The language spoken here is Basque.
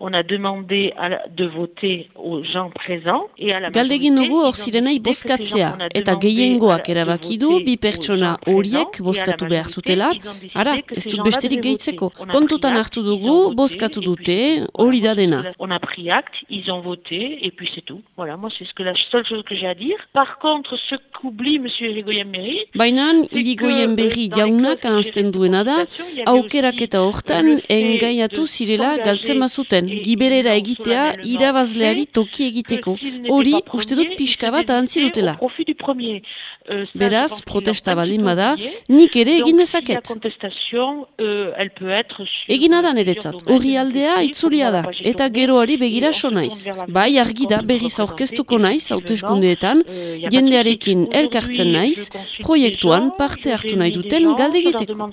On a demandé à, de voter aux gens présents et à la Galdegin dugu hor zirenei bozkatzea, eta gehiengoak erabaki du bi pertsona horiek bozkatu behar zutela, ara, ez dut besterik gehitzeko. Kontutan hartu dugu, bozkatu dute, hori da dena. On a pris acte, ils ont voté, et puis c'est tout. Voilà, moi c'est ce que la seule chose que j'ai à dire. Par contre, ce qu'oublie M. Irigoyen Berri... Baina, Irigoyen Berri jaunak ahazten duena da, aukeraketa hortan, engaiatu zirela galtzen mazuten giberera egitea irabazleari toki egiteko. Hori, uste dut pixka bat ahantzi dutela. Beraz, protesta baldin bada, nik ere egin dezaket. Egin adan eretzat, hori aldea itzulia da, eta geroari begira so naiz. Bai, argi da berriz aurkeztuko naiz, hauteskundeetan, jendearekin elkartzen naiz, proiektuan parte hartu nahi duten galdegiteko.